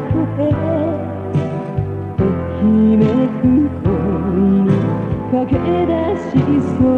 くてときめく恋に駆け出しそう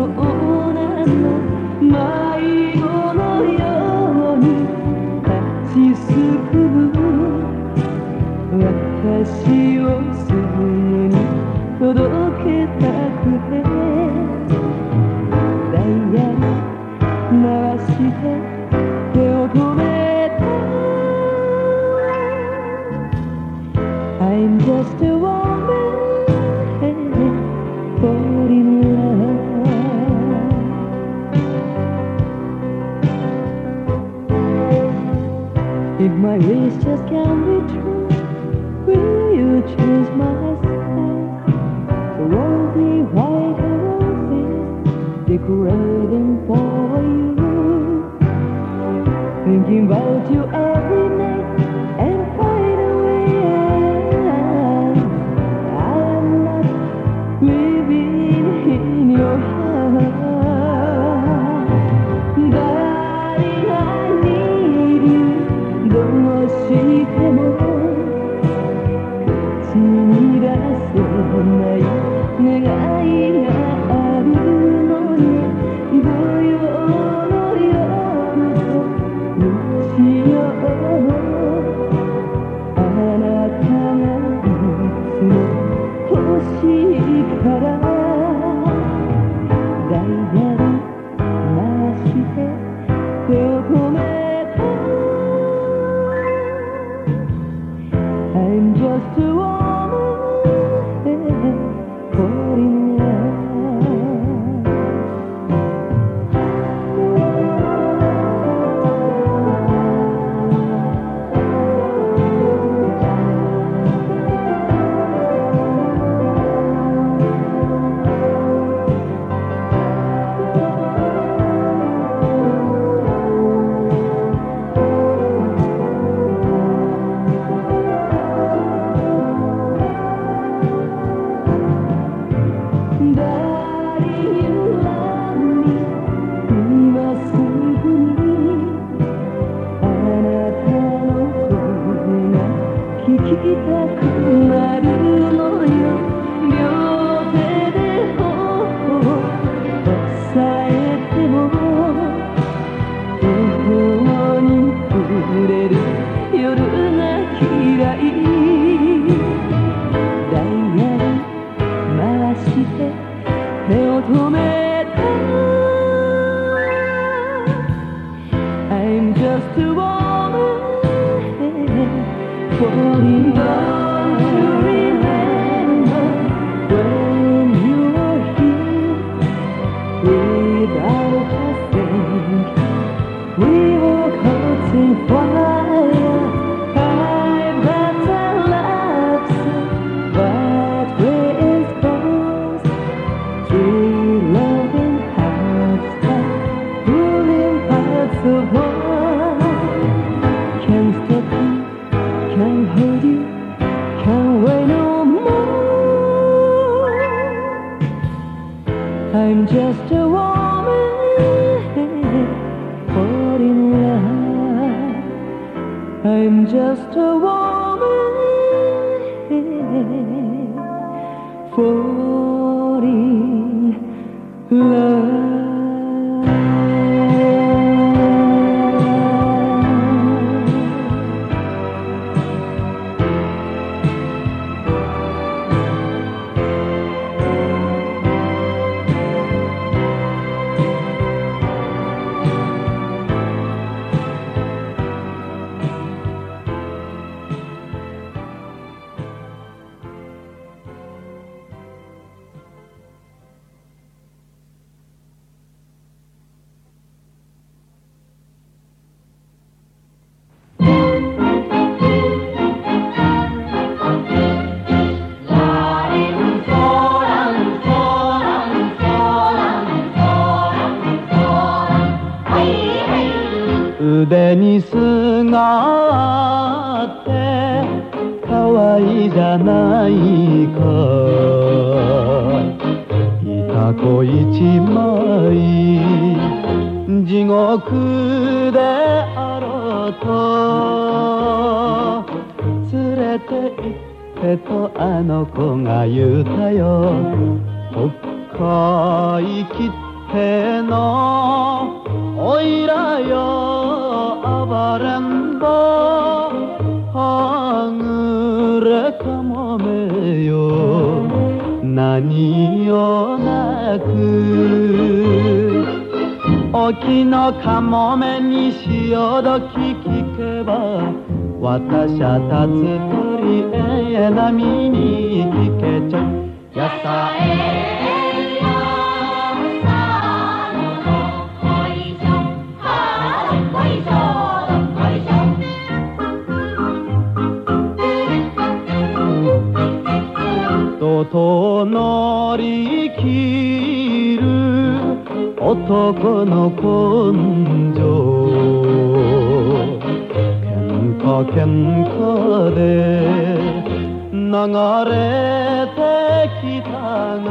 without a think. We were hurting for よ暴れん坊はぐれかもめよ何をなく沖のかもめに潮時聞けば私は立つ鳥え波に聞けちょやさと乗り切る。男の根性。喧嘩喧嘩で。流れてきたが。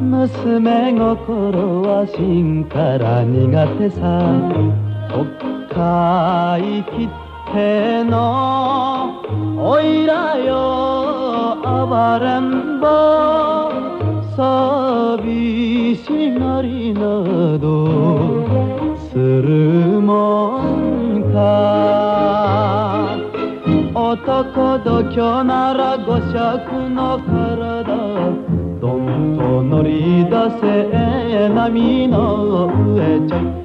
娘心は芯から苦手さ。北海切ってのおいらよ暴れん坊寂しがりなどするもんか。男度胸なら五尺の体どんと乗り出せ波の上ちょい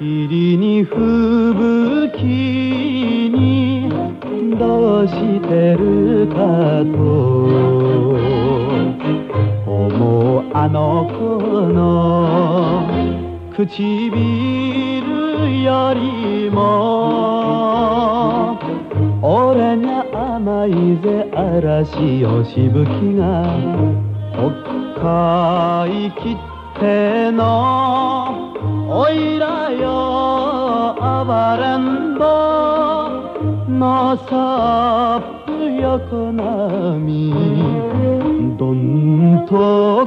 霧に吹雪にどうしてるかと。思うあの子の唇よりも俺に甘いぜ嵐よしぶきが北海切ってのおいらよ暴れん坊のさっぷ横波どんと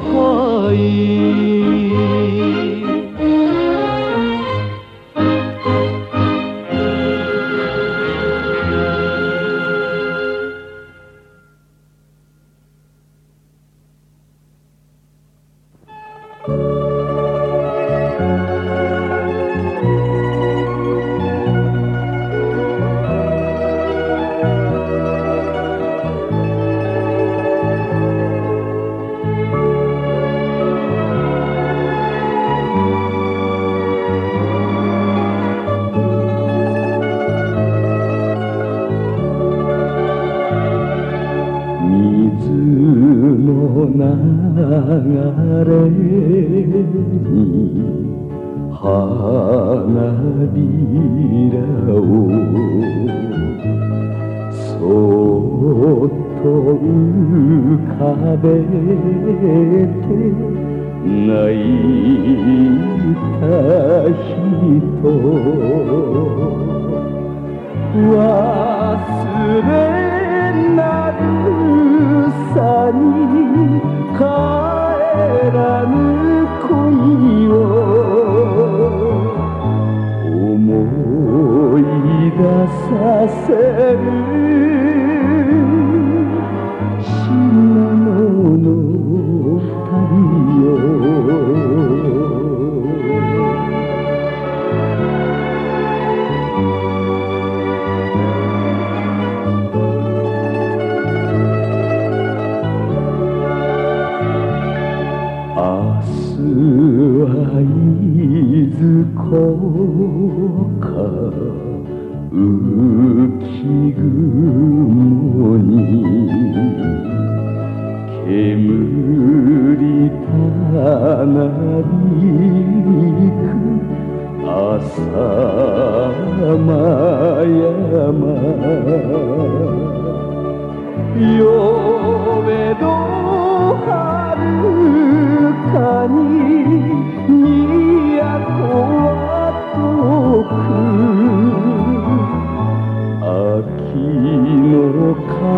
させるはいずこか浮き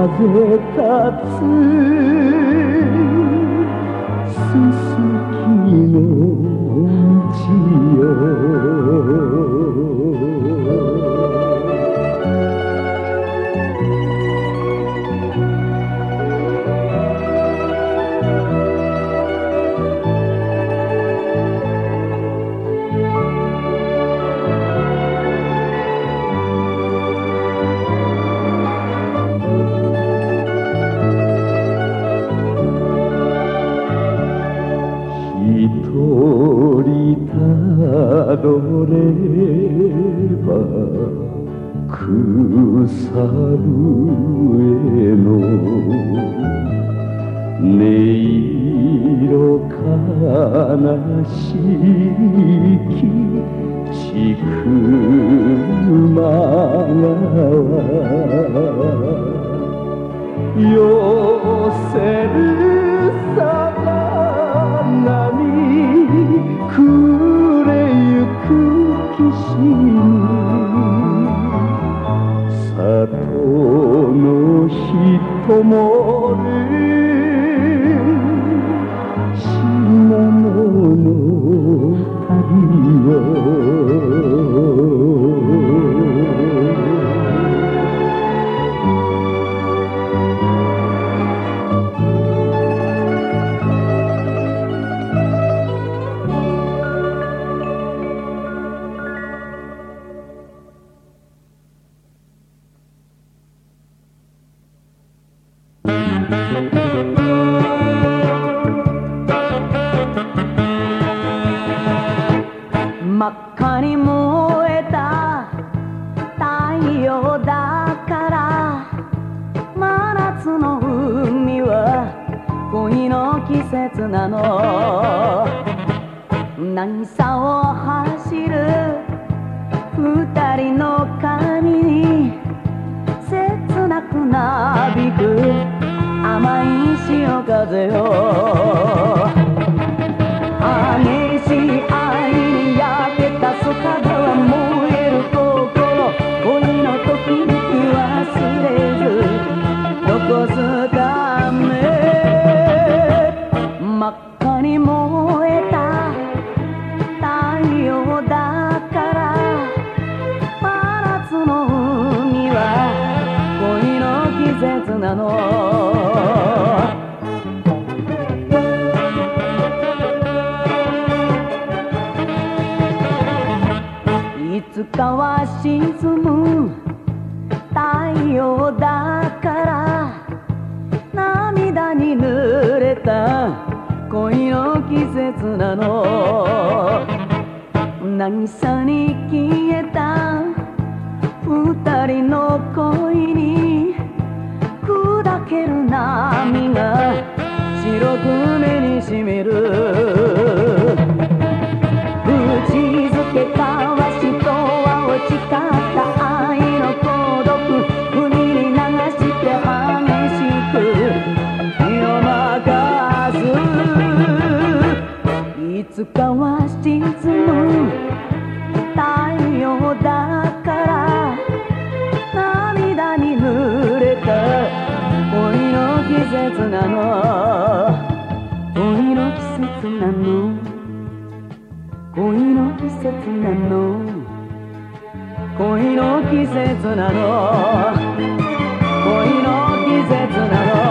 風立つすすきのの。渚を走る二人の髪に切なくなびく甘い潮風を。激しいかは沈む太陽だから涙に濡れた恋の季節なの。渚に消えた二人の恋に砕ける波が白く目にしみるつかは沈む太陽だから涙に濡れた恋の季節なの。恋の季節なの。恋の季節なの。恋の季節なの。恋の季節なの。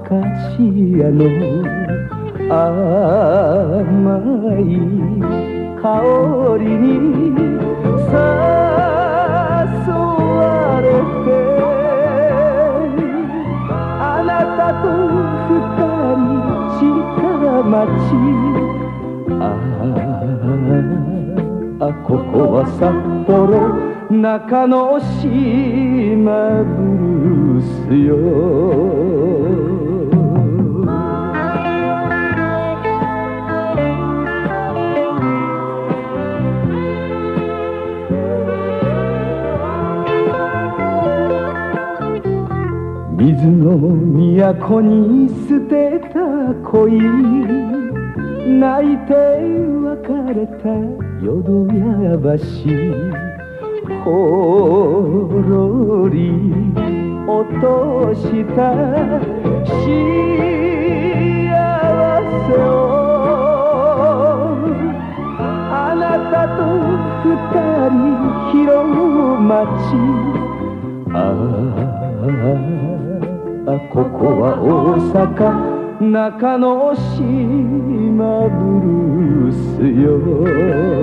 くアカシアの甘い香りに誘われてあなたと二人近町あああここは札幌中之島ブルースよ。水の都に捨てた恋泣いて別れた淀屋橋ほろり落とした幸せをあなたと二人広町ああ。ここは大阪。中之島ブルースよ。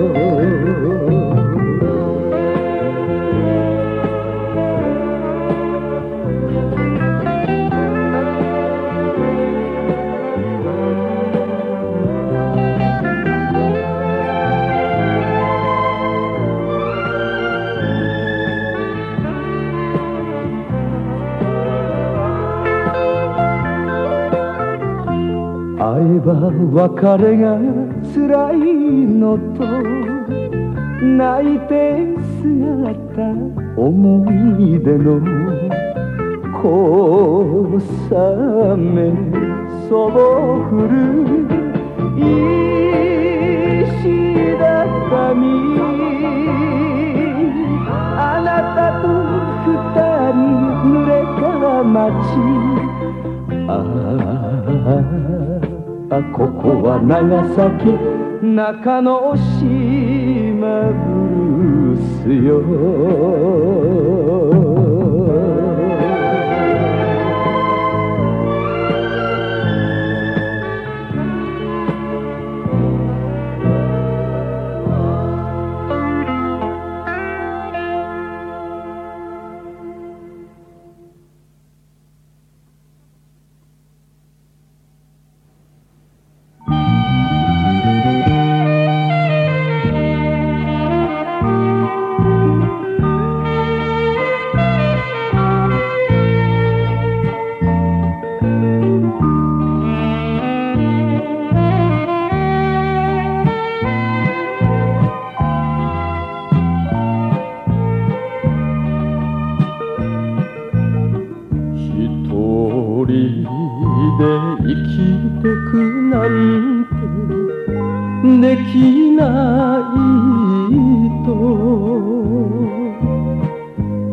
別れが辛いのと泣いて姿思い出の小雨そぼ降る石畳。あなたと二人濡れた街。あここは長崎。中之島ブルースよ。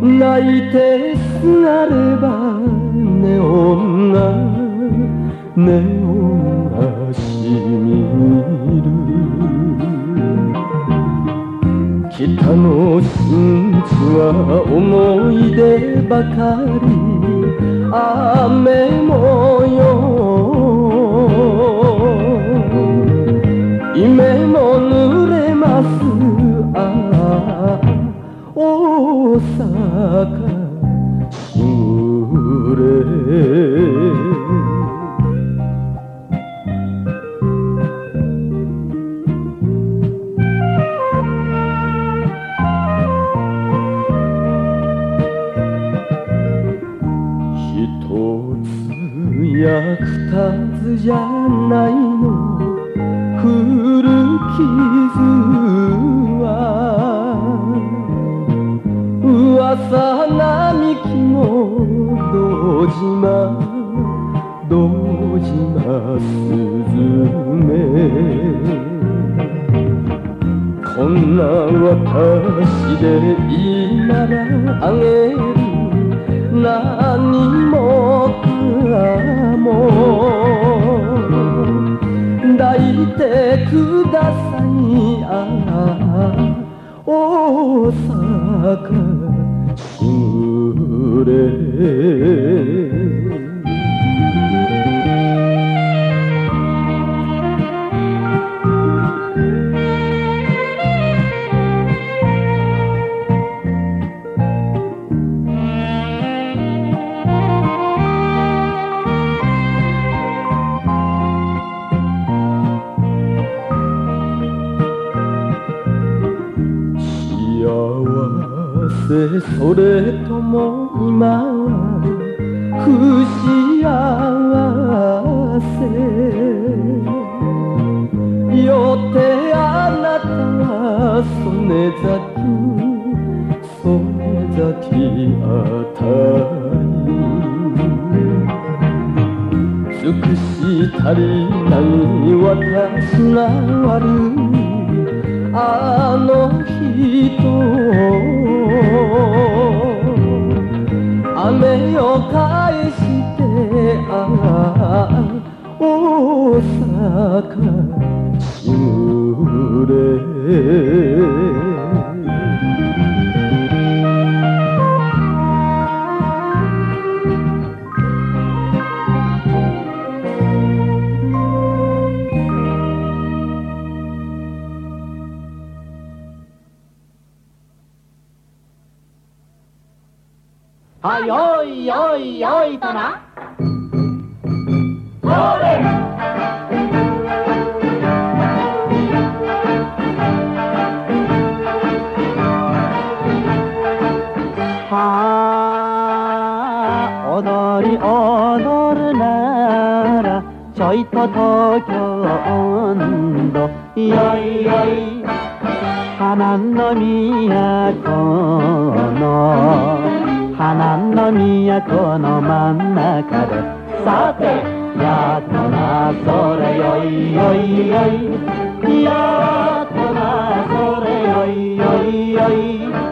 泣いてすがればね女ね女しみる。北の真ツは思い出ばかり。雨もよ夢も濡れます。akan さ並木も道島道島すずめこんな私でいいならあげる。何もかも。抱いてください。ああ大阪。yüreğim 崎咲きあたり尽くし足りない私らわるあの人雨を返してああ大阪いと東京温度よいよい花の都の花の都の真ん中でさてやっとなそれよいよいよいやっとなそれよいよいよい。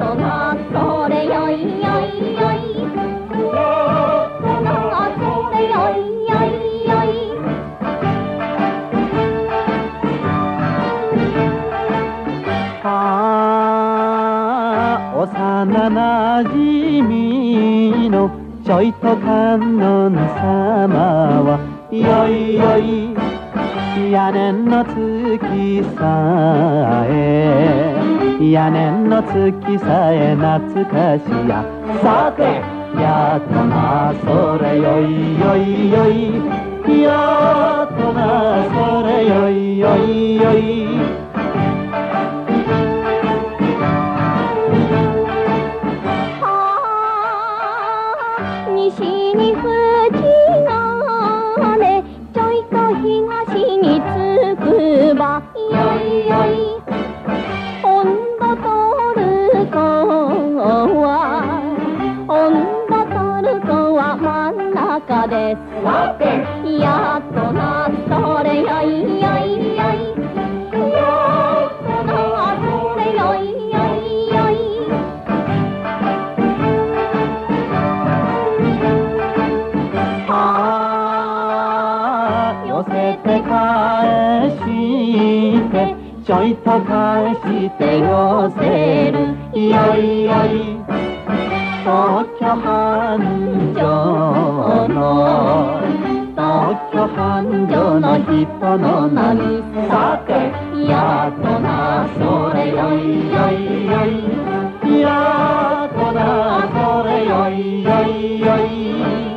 となそれよいよいよいやっとなそれよいよいよいああ幼なじみのちょいと観音様はよいよい屋根の月さえ。屋根の月さえ懐かしや。さてやっとなそれよいよいよい。やっとなそれよいよいよい。ん中でさてやっとなそれよいよいよいやっとなそれよいよいよいああ寄せて返してちょいと返して寄せる。よいよい東京繁盛の東京繁盛の人の波さてやっとなそれよいよいよいやっとなそれよいよいよい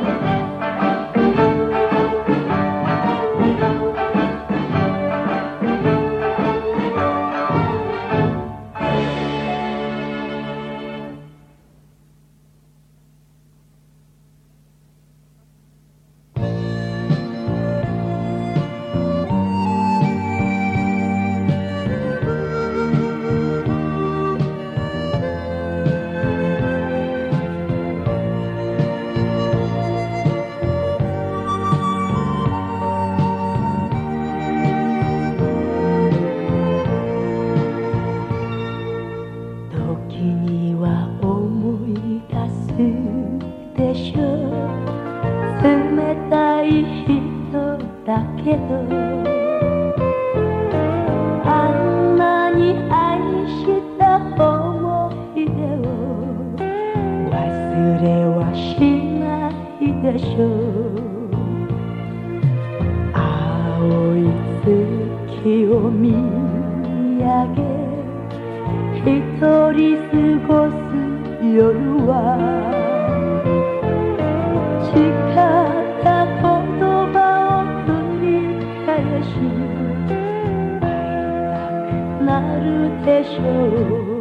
なるでしょう。